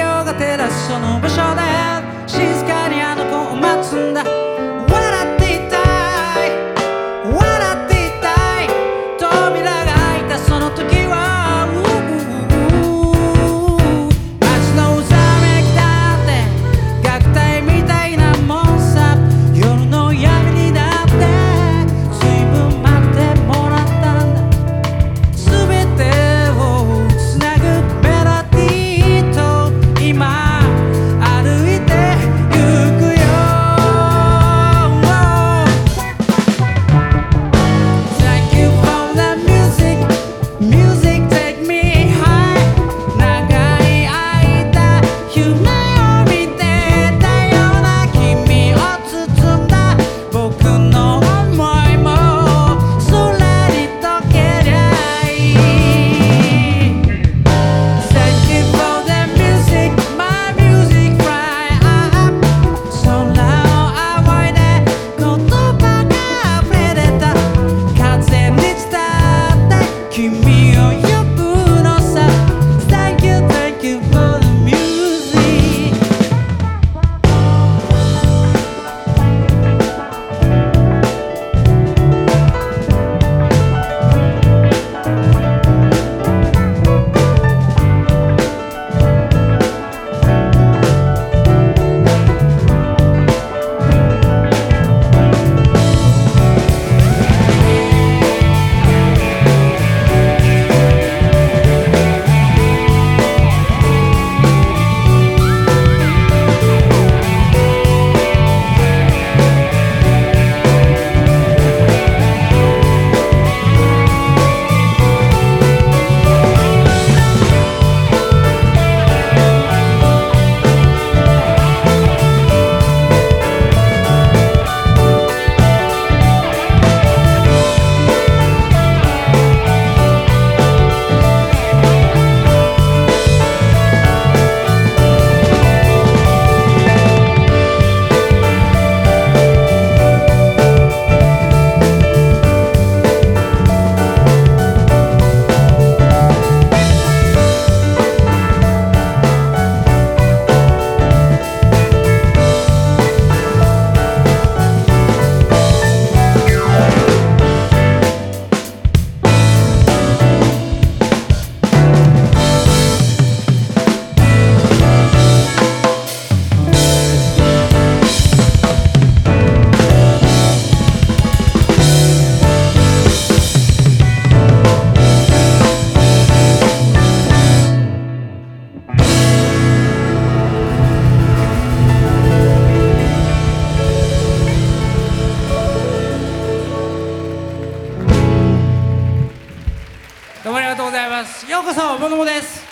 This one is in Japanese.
陽が照らすその場所で静かにあの子を待つんだ。ありがとうございます。ようこそももです。